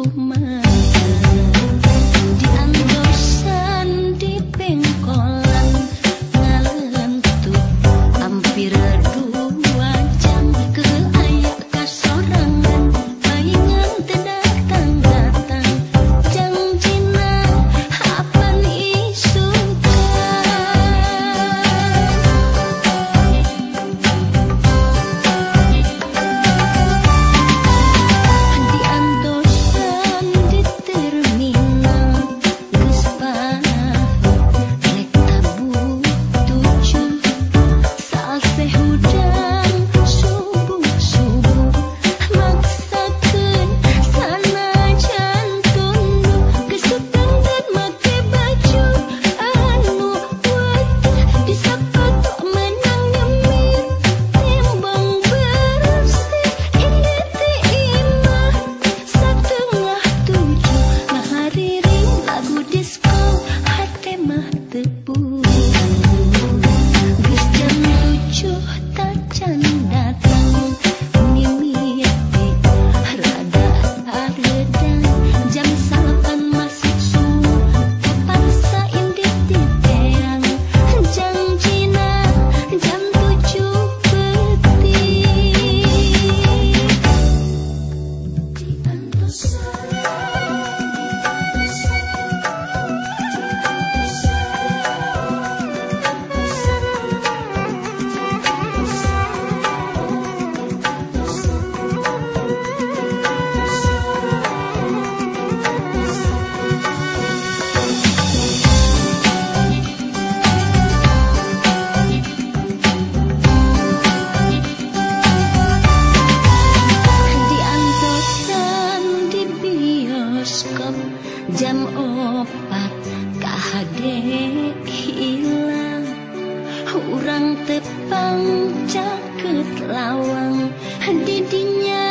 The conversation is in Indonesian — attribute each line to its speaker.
Speaker 1: Uma... dek hilang. Urang tepang caket lawang. Didinya